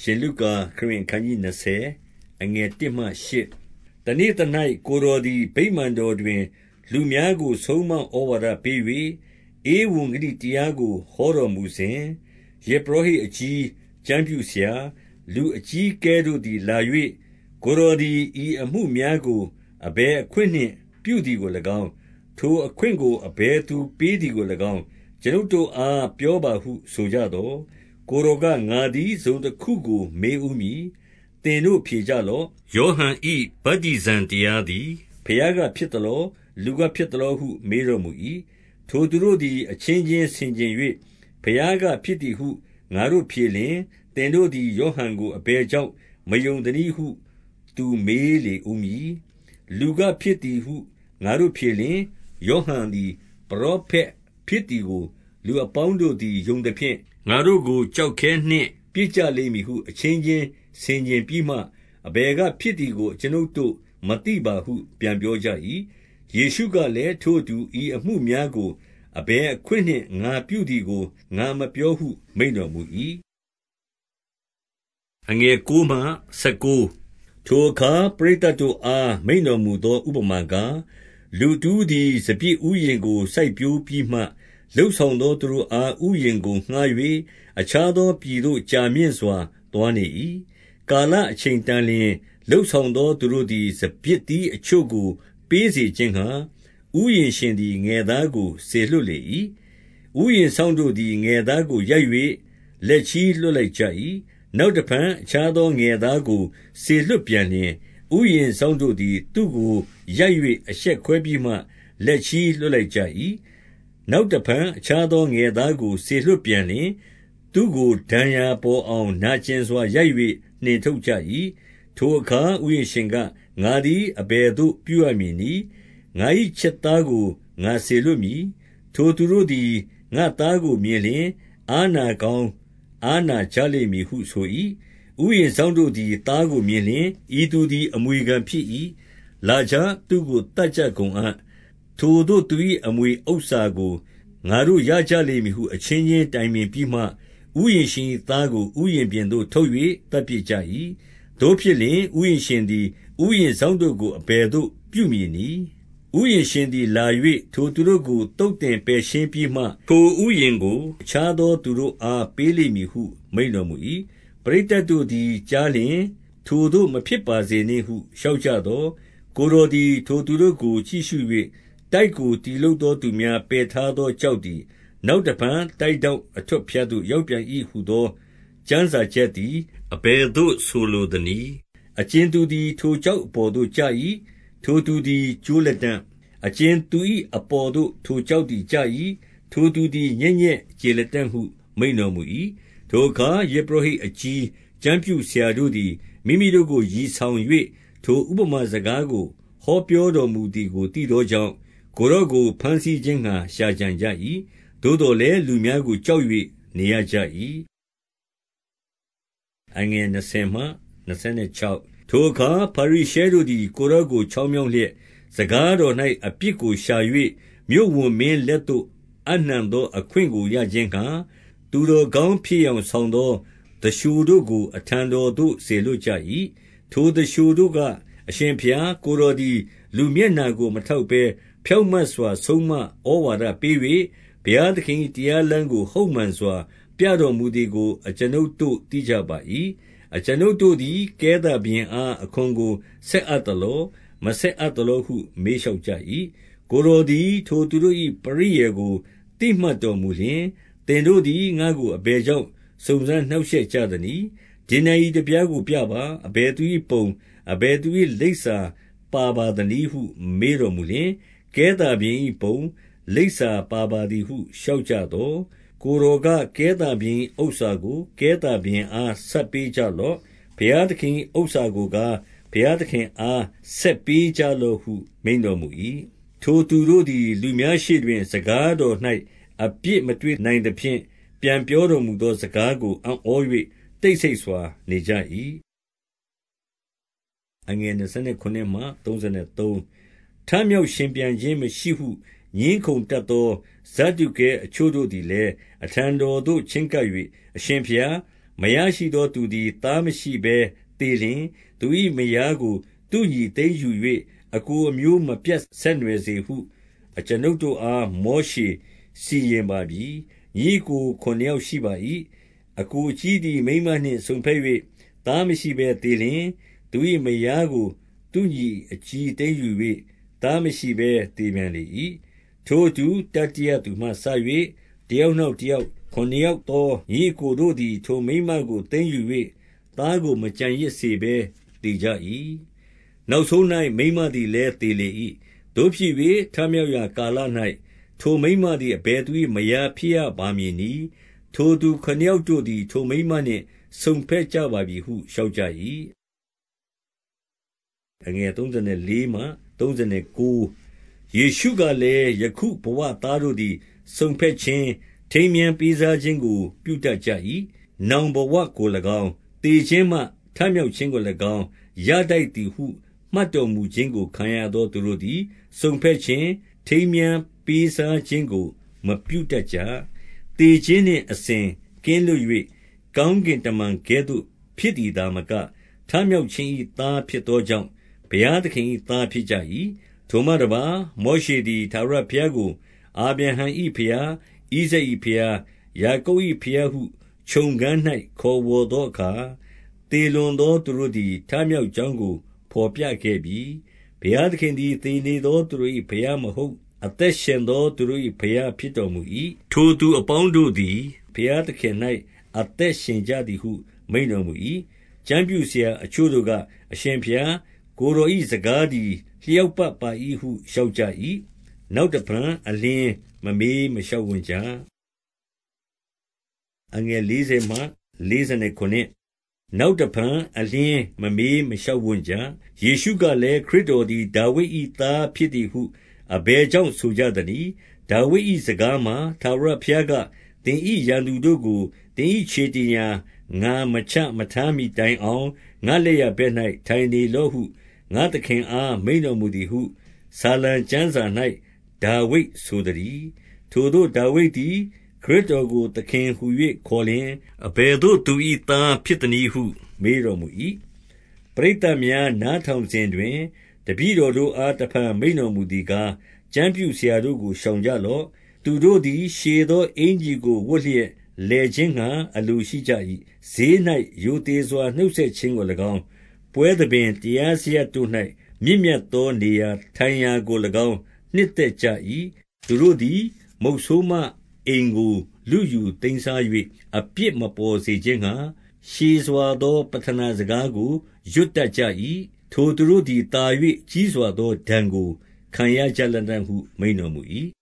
ရှင်လုကာခရစ်အခန်းကြီး20အငယ်1မှ8တနေ့တ၌ကိုတော်သည်ဗိမာန်တော်တွင် လူများကို ဆုံးမဩဝါဒပေး၍ဧဝံဂေလိတရားကို ဟောတော်မူစဉ်ယဇ်ပုရောဟိတ်အကြီးကျမ်းပြုဆရာလူအကြီးကဲတို့သည်လာ၍ကိုတော်သည်ဤအမှုများကိုအဘယ်အခွင့်နှင့်ပြုသည်ကို၎င်းထိုအခွင့်ကိုအဘယ်သူပေးသည်ကို၎င်းကျွန်ုပ်တို့အားပြောပါဟု ဆိုကြသော် ကိုယ်တော်က၊ငါသည် တစုံတခုကို မေးဦးမည်။သင်တို့ဖြေကြလော့။ယောဟန်၏ဗတ္တိဇံတရားသည် ဘုရားကဖြစ်သလော။လူကဖြစ်သလောဟု မေးတော်မူ၏။ထိုသူတို့သည် အချင်းချင်းဆင်ခြင်၍၊ဘုရားကဖြစ်သည်ဟု ငါတို့ဖြေလျှင်၊သင်တို့သည် ယောဟန်ကို အဘယ်ကြောင့် မယုံသနည်းဟု သူမေးလေဦးမည်။လူကဖြစ်သည်ဟု ငါတို့ဖြေလျှင်၊ယောဟန်သည် ပရောဖက်ဖြစ်သည်ကို လူအပေါင်းတို့သည် ယုံသဖြင့် ငါတို့ကို ကျောက်ခဲနှင့် ပစ်ကြလိမ့်မည်ဟု အချင်းချင်းဆင်ခြင်ပြီးမှ၊အဘယ်ကဖြစ်သည်ကို အကျွန်ုပ်တို့ မသိပါဟု ပြန်ပြောကြ၏။ယေရှုကလည်း၊ထိုအတူ ဤအမှုများကို အဘယ်အခွင့်နှင့် ငါပြုသည်ကို ငါမပြောဟု မိန့်တော်မူ၏။ထိုအခါ ပရိသတ်တို့အား မိန့်တော်မူသော ဥပမာကား၊လူတဦးသည် စပျစ်ဥယျာဉ်ကို စိုက်ပျိုးပြီးမှ လုပ်ဆောင်သောသူတို့အား ဥယျာဉ်ကိုငှါး၍အခြားသောပြည်သို့ ကြာမြင့်စွာ သွားနေ၏။ကာလအချိန်တန်လျှင် လုပ်ဆောင်သောသူတို့သည် စပျစ်သီးအချို့ကို ပေးစေခြင်းငှါ ဥယျာဉ်ရှင်သည် ငယ်သားကို စေလွှတ်လေ၏။ဥယျာဉ်စောင့်တို့သည် ငယ်သားကို ရိုက်၍လက်ချည်းလွှတ်လိုက်ကြ၏။နောက်တဖန် အခြားသော ငယ်သားကို စေလွှတ်ပြန်လျှင်၊ဥယျာဉ်စောင့်တို့သည် သူ့ကိုရိုက်၍အရှက်ခွဲပြီးမှ လက်ချည်းလွှတ်လိုက်ကြ၏ နောက်တဖန် အခြားသောငယ်သားကို စေလွှတ်ပြန်လျှင်၊သူ့ကို ဒဏ်ရာပေါ်အောင် နာကျင်စွာရိုက်၍နှင်ထုတ်ကြ၏။ထိုအခါ ဥယျာဉ်ရှင်က၊ငါသည် အဘယ်သို့ ပြုရမည်နည်း။ငါ၏ချစ်သားကို ငါစေလွှတ်မည်။ထိုသူတို့သည် ငါ့သားကိုမြင်လျှင် အားနာကောင်း အားနာကြလိမ့်မည်ဟုဆို၏။ဥယျာဉ်စောင့်တို့သည် သားကိုမြင်လျှင်၊ဤသူသည် အမွေခံဖြစ်၏။လာကြ။သူ့ကို သတ်ကြကုန်အံ့ ထိုသို့သူ၏အမွေဥစ္စာကို ငါတို့ရကြလိမ့်မည်ဟု အချင်းချင်းတိုင်ပင်ပြီးမှ၊ဥယျာဉ်ရှင်၏သားကို ဥယျာဉ်ပြင်သို့ ထုတ်၍သတ်ပစ်ကြ၏။သို့ဖြစ်လျှင် ဥယျာဉ်ရှင်သည် ဥယျာဉ်စောင့်တို့ကို အဘယ်သို့ပြုမည်နည်း။ဥယျာဉ်ရှင်သည်လာ၍ထိုသူတို့ကို သုတ်သင်ပယ်ရှင်းပြီးမှ၊ထိုဥယျာဉ်ကို အခြားသောသူတို့အား ပေးလိမ့်မည်ဟု မိန့်တော်မူ၏။ပရိသတ်တို့သည်ကြားလျှင်၊ထိုသို့မဖြစ်ပါစေနှင့်ဟု လျှောက်ကြသော်၊ကိုယ်တော်သည် ထိုသူတို့ကို ကြည့်ရှု၍ တိုက်ကို တည်လုပ်သောသူများ ပယ်ထားသောကျောက်သည် နောက်တဖန် တိုက်ထောင့်အထွဋ်အဖျားသို့ ရောက်ပြန်၏ဟူသော ကျမ်းစာချက်သည် အဘယ်သို့ ဆိုလိုသနည်း။အကြင်သူသည် ထိုကျောက်အပေါ်သို့ ကျ၏။ထိုသူသည် ကျိုးလတံ့။အကြင်သူ၏အပေါ်သို့ ထိုကျောက်သည် ကျ၏။ထိုသူသည် ညက်ညက်ကြေလတံ့ဟု မိန့်တော်မူ၏။ထိုအခါ ယဇ်ပုရောဟိတ်အကြီး ကျမ်းပြုဆရာတို့သည် မိမိတို့ကို ရည်ဆောင်၍ထိုဥပမာစကားကို ဟောပြောတော်မူသည်ကို သိသောကြောင့် ကိုယ်တော်ကို ဘမ်းဆီးခြင်းငှါ ရှာကြံကြ၏။သို့သော်လည်း လူများကို ကြောက်၍နေရကြ၏။ထိုအခါ ဖာရိရှဲတို့သည် ကိုယ်တော်ကို ချောင်းမြောင်းလျက်၊စကားတော်၌အပြစ်ကိုရှာ၍မြို့ဝန်မင်းလက်သို့ အပ်နှံသောအခွင့်ကို ရခြင်းငှါ၊သူတော်ကောင်းဖြစ်ယောင်ဆောင်သော သူလျှိုတို့ကို အထံတော်သို့ စေလွှတ်ကြ၏။ထိုသူလျှိုတို့က အရှင်ဘုရား ကိုယ်တော်သည် လူမျက်နှာကို မထောက်ဘဲ ဖြောင့်မတ်စွာ ဆုံးမဩဝါဒပေး၍ဘုရားသခင်၏တရားလမ်းကို ဟုတ်မှန်စွာ ပြတော်မူသည်ကို အကျွန်ုပ်တို့ သိကြပါ၏။အကျွန်ုပ်တို့သည် ကဲသာဘုရင်အား အခွန်ကို ဆက်အပ်သလော။မဆက်အပ်သလောဟု မေးလျှောက်ကြ၏။ကိုယ်တော်သည် ထိုသူတို့၏ပရိယာယ်ကို သိမှတ်တော်မူလျှင်၊သင်တို့သည် ငါ့ကို အဘယ်ကြောင့် စုံစမ်းနှောင့်ရှက်ကြသနည်း။ဒဏ္ဍာရီတပြားကိုပြပါ။အဘယ်သူ၏ပုံ၊အဘယ်သူ၏လိပ်စာပါပါသနည်းဟု မေးတော်မူလျှင်၊ ကဲသာဘုရင်၏ပုံ၊လိပ်စာပါပါသည်ဟု လျှောက်ကြသော်၊ကိုယ်တော်က၊ကဲသာဘုရင်၏ဥစ္စာကို ကဲသာဘုရင်အား ဆပ်ပေးကြလော့။ဘုရားသခင်၏ဥစ္စာကိုကား ဘုရားသခင်အား ဆက်ပေးကြလော့ဟု မိန့်တော်မူ၏။ထိုသူတို့သည် လူများရှေ့တွင် စကားတော်၌အပြစ်မတွေ့နိုင်သဖြင့်၊ပြန်ပြောတော်မူသော စကားကို အံ့ဩ၍တိတ်ဆိတ်စွာနေကြ၏။ ထမြောက်ရှင်ပြန်ခြင်းမရှိဟု ငြင်းခုံတတ်သော ဇဒ္ဒုကဲအချို့တို့သည်လည်း အထံတော်သို့ ချဉ်းကပ်၍၊အရှင်ဘုရား၊မယားရှိသောသူသည် သားမရှိဘဲသေလျှင်၊သူ၏မယားကို သူ့ညီသိမ်းယူ၍အစ်ကိုအမျိုးမပြတ်ဆက်နွှယ်စေဟု အကျွန်ုပ်တို့အား မောရှေစီရင်ပါပြီ။ညီအစ်ကိုခုနစ်ယောက်ရှိပါ၏။အစ်ကိုအကြီးသည် မိန်းမနှင့်စုံဘက်၍သားမရှိဘဲသေလျှင်၊သူ၏မယားကို သူ့ညီအကြီးသိမ်းယူ၍ သားမရှိဘဲ သေပြန်လေ၏။ထိုအတူ တတိယသူမှစ၍တယောက်နောက်တယောက် ခုနစ်ယောက်သော ညီအစ်ကိုတို့သည် ထိုမိန်းမကို သိမ်းယူ၍သားကို မကျန်ရစ်စေဘဲ သေကြ၏။နောက်ဆုံး၌မိန်းမသည်လည်း သေလေ၏။သို့ဖြစ်၍ထမြောက်ရာကာလ၌ထိုမိန်းမသည် အဘယ်သူ၏မယားဖြစ်ရပါမည်နည်း။ထိုသူခုနစ်ယောက်တို့သည် ထိုမိန်းမနှင့် စုံဘက်ကြပါပြီဟု လျှောက်ကြ၏။ ယေရှုကလည်း၊ယခုဘဝသားတို့သည် စုံဘက်ခြင်း၊ထိမ်းမြားပေးစားခြင်းကို ပြုတတ်ကြ၏။နောင်ဘဝကို၎င်း၊သေခြင်းမှ ထမြောက်ခြင်းကို၎င်း ရထိုက်သည်ဟု မှတ်တော်မူခြင်းကို ခံရသောသူတို့သည် စုံဘက်ခြင်း၊ထိမ်းမြားပေးစားခြင်းကို မပြုတတ်ကြ။သေခြင်းနှင့် အစဉ်ကင်းလွတ်၍ကောင်းကင်တမန်ကဲ့သို့ ဖြစ်သည်သာမက၊ထမြောက်ခြင်း၏သားဖြစ်သောကြောင့် ဘုရားသခင်၏သားဖြစ်ကြ၏။ထိုမှတပါး၊မောရှေသည် ထာဝရဘုရားကို အာဗြဟံ၏ဘုရား၊ဣဇာက်၏ဘုရား၊ယာကုပ်၏ဘုရားဟုချုံခဏ်၌ခေါ်ဝေါ်သောအခါ၊သေလွန်သောသူတို့သည် ထမြောက်ကြောင်းကို ဘော်ပြခဲ့ပြီ။ဘုရားသခင်သည် သေနေသောသူတို့၏ဘုရားမဟုတ်၊အသက်ရှင်သောသူတို့၏ဘုရားဖြစ်တော်မူ၏။ထိုသူအပေါင်းတို့သည် ဘုရားသခင်၌အသက်ရှင်ကြသည်ဟု မိန့်တော်မူ၏။ကျမ်းပြုဆရာအချို့တို့က၊အရှင်ဘုရား၊ ကိုယ်တော်၏စကားသည် လျောက်ပတ်ပါ၏ဟု လျှောက်ကြ၏။နောက်တဖန် အလျှင်းမမေးမလျှောက်ဝံ့ကြ။နောက်တဖန် အလျှင်းမမေးမလျှောက်ဝံ့ကြ။ယေရှုကလည်း၊ခရစ်တော်သည် ဒါဝိဒ်၏သားဖြစ်သည်ဟု အဘယ်ကြောင့် ဆိုကြသနည်း။ဒါဝိဒ်၏စကားမှာ၊ထာဝရဘုရားက၊သင်၏ရန်သူတို့ကို သင်၏ခြေတင်ရာငါမချမထားမှီတိုင်အောင် ငါ့လက်ျာဘက်၌ထိုင်နေလော့ဟု ငါ့သခင်အား မိန့်တော်မူသည်ဟု ဆာလံကျမ်းစာ၌ဒါဝိဒ်ဆိုသတည်း။ထိုသို့ဒါဝိဒ်သည် ခရစ်တော်ကို သခင်ဟူ၍ခေါ်လျှင်၊အဘယ်သို့သူ၏သားဖြစ်သနည်းဟု မေးတော်မူ၏။ပရိသတ်များနားထောင်စဉ်တွင် တပည့်တော်တို့အား တဖန်မိန့်တော်မူသည်ကား၊ကျမ်းပြုဆရာတို့ကို ရှောင်ကြလော့။သူတို့သည် ရှည်သောအင်္ကျီကို ဝတ်လျက် လည်ခြင်းငှါ အလိုရှိကြ၏။ဈေး၌ရိုသေစွာ နှုတ်ဆက်ခြင်းကို၎င်း၊ပွဲသဘင်၊တရားစရပ်တို့၌မြင့်မြတ်သောနေရာထိုင်ရာကို၎င်း နှစ်သက်ကြ၏။သူတို့သည် မုတ်ဆိုးမအိမ်ကို လုယူသိမ်းစား၍အပြစ်မပေါ်စေခြင်းငှါ ရှည်စွာသော ပဌနာစကားကို ရွတ်တတ်ကြ၏။ထိုသူတို့သည် သာ၍ကြီးစွာသော ဒဏ်ကို ခံရကြလတံ့ဟု မိန့်တော်မူ၏။